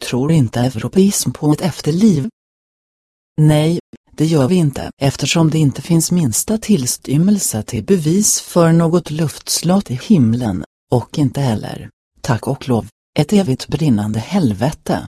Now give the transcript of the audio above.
Tror inte europeism på ett efterliv? Nej, det gör vi inte eftersom det inte finns minsta tillstymmelse till bevis för något luftslott i himlen, och inte heller, tack och lov, ett evigt brinnande helvete.